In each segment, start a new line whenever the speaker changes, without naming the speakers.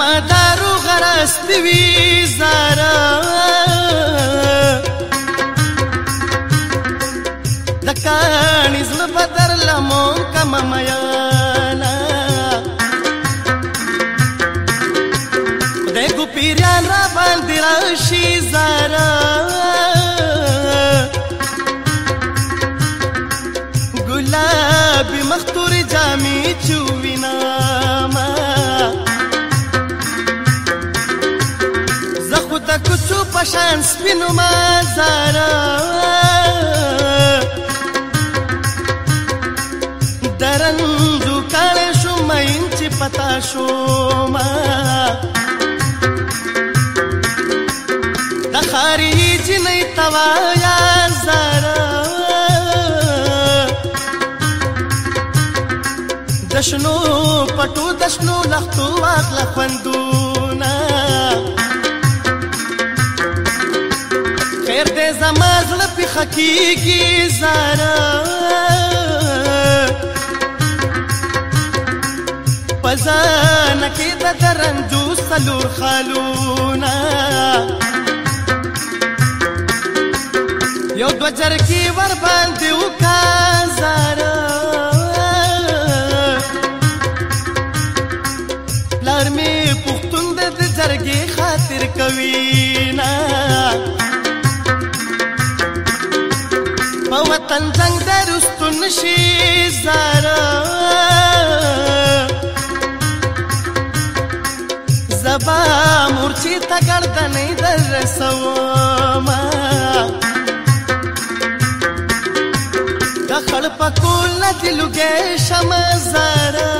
مدارو غرس نوی زارا دکانی زل بدر لمو کم میانا دیگو پیریان را باندی راشی زارا گلابی مختور جامی چووینا ستو پشان سپینو مازارا درنزو کاله شو مین چې پتا شو ما د خاري جنې توا یا زارا دشنو پټو دشنو لختو واخل خوندونه خکیږي زارا پزان کې د درندو سلور خالونا یو دوجر کې ور باندې وکا زارا شي زارا زبا مورچی تا گردنې در رسوما د خړ پکول نه دلګې شمزارا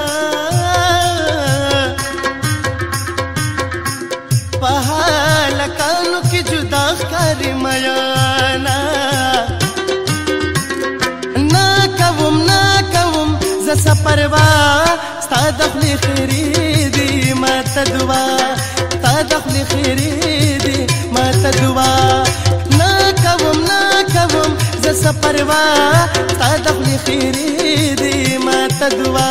ز سپروا ستا د خپل خيري دي ما ته دوا تا د خپل خيري دي ما ته دوا نا کوم نا کوم ز سپروا ستا د خپل خيري دي ما ته دوا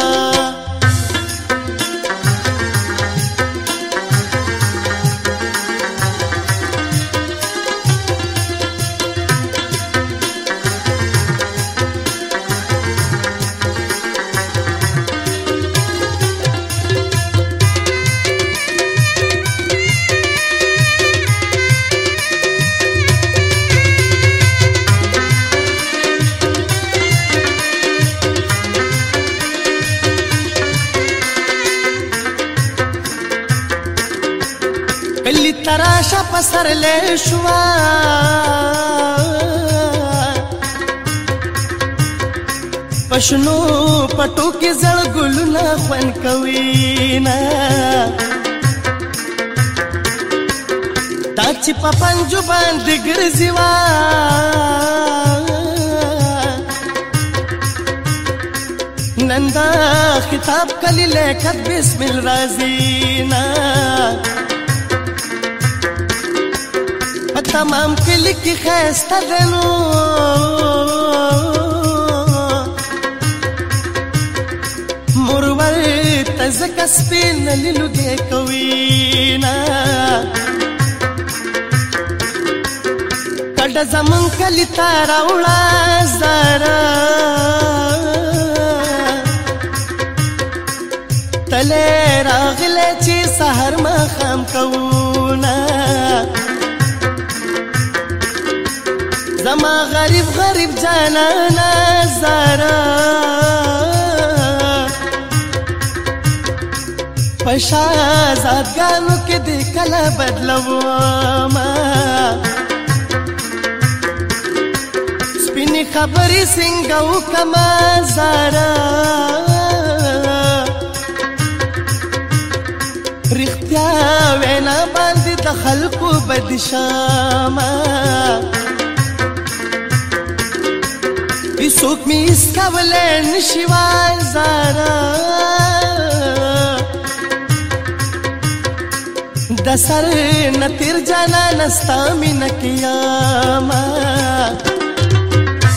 تراشه په سر لې شوا پښنو پټو کې زړ ګلونه خوان کوي نه تا چې په پنجو باندې ګرځي وا نندا خطاب کلی لیکت بسم الله رازینا تمام کلی کی خیستا دنو مرور تزک سپین لیلو دیکوینا کډ زمون کلی تارا وړا زارا تله راغله چې سحر ما خام کوونه زما غریب غریب جانانا زارا پشا زادگانو کې دې کله بدلو ما سپینې خبرې څنګه وکما زارا رښتیا وینا باندې د خلکو بدشامه څوک می استول نشي وای زارا د سر نتیر جانا نستا مین کیاما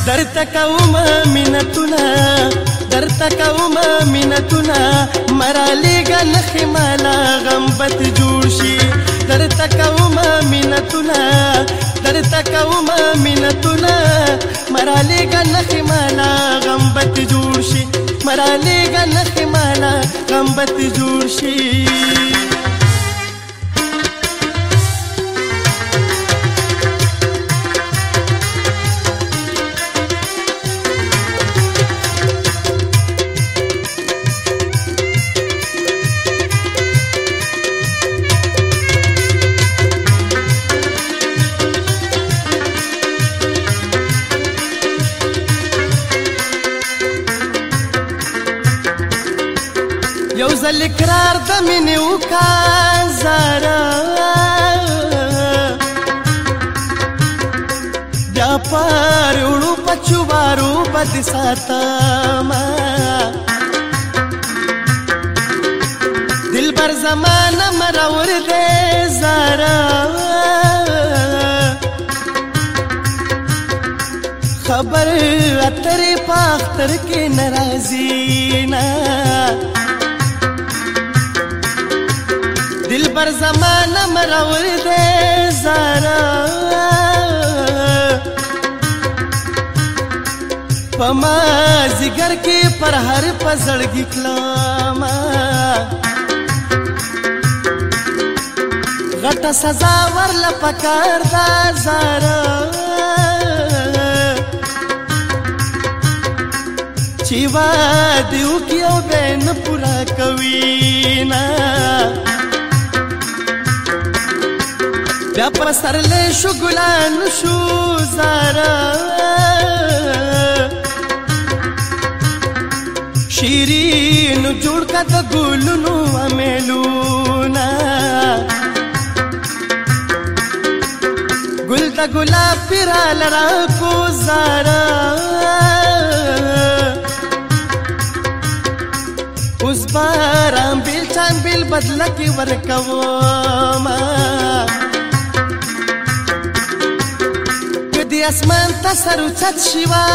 درت کوم مینتونا درت کوم مینتونا مرالی گن خمالا غمبت جوړ شي درت کوم مینتونا درته کوم مینتونه مرالی غنخ مالا غمبت جوړ شي مرالی غنخ مالا غمبت جوړ شي ځل اقرار د مینې وکا زارا بیا پر وړو پچوارو بد ساتما دلبر زمانه مرور دې زارا خبر اتر پاختر کې ناراضي نه پر زمانه مرور دې زارا پما زګر کې پر هر پزړګي کلاما غټه سزا ورل پکار دا زارا چې وا دیو کې او بین پورا کوي نه بیا پر سر له شو ګلان شو زارا شیرین جوړ کا د ګلونو امیلونا ګل د ګلاب پیرال را کو زارا اوس باران بیل چان بیل بدل کی ورکوما دوی اسمان ته سر اوچت شوه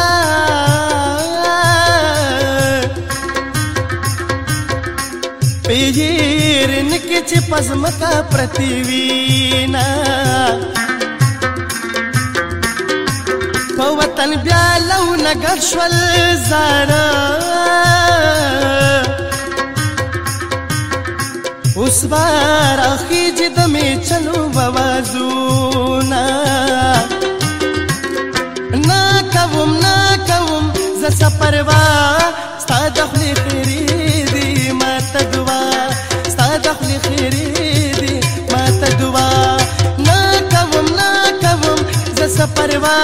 پیر نکې چې په ځمکه پرتې وي نه په وطن بیا لونه ګډ شول زاړه اوس به راخیږي د مې چلو بوازونه پروا ستا د خپل خيري دي ما ته دوا ستا د خپل خيري دي ما ته دوا نه کوم نه کوم زس پروا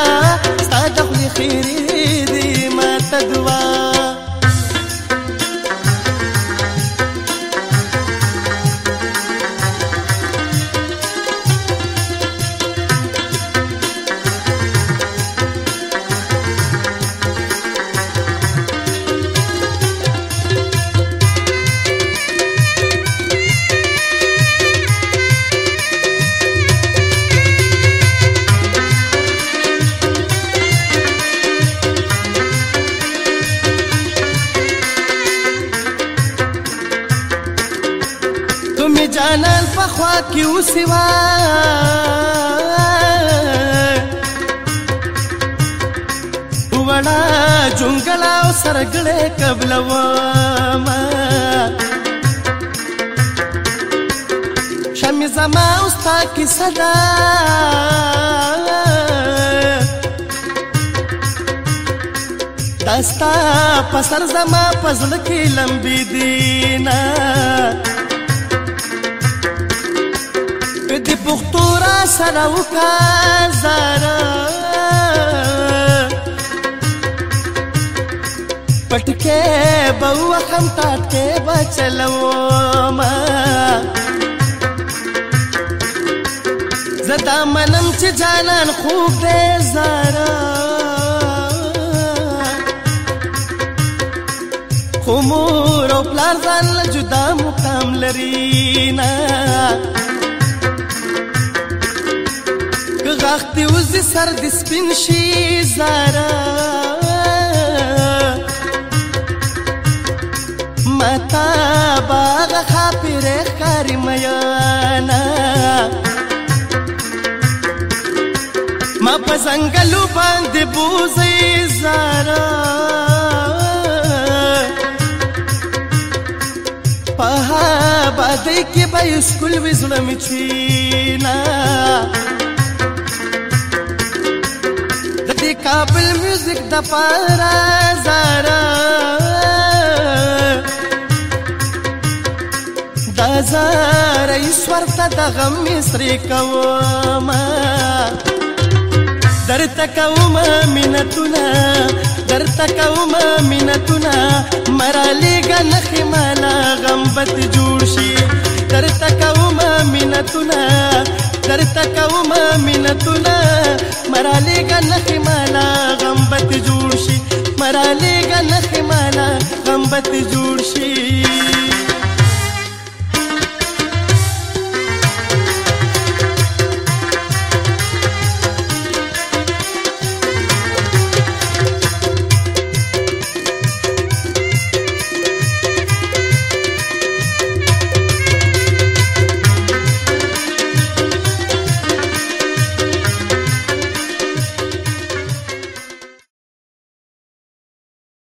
ستا د خپل خيري دي ما ته دوا مې جانان په خوا کې اوسېوا وړا جونګلا او سرګړې قبلو ما شمې زما او ستا کې صدا دستا پسر زما پزړه کې لمبې دینا بوختو را سره وکړه زاره پټکې به وهم تا ته به چلوما زدا منم چې جانان خوب دې زاره خو مور او پلار ځان له جدا مقام لري نه تخت دی وزي سر د سپین شي زارا متا باغ خاطر خار میانا ما په زنګلو باندې بوزي زارا په باندې کې به اسکول وزړم چینا کابل میوزیک د پارا زارا دا زارا ایشور ته د غم مصری کوما درته کوم مینتونه درته کوم مینتونه مرالی غنخ مالا غم بت جوړ شي امانتونه درته کوم امینتونه مرالی غنخ مالا غمبت جوړ شي مرالی غنخ مالا غمبت جوړ شي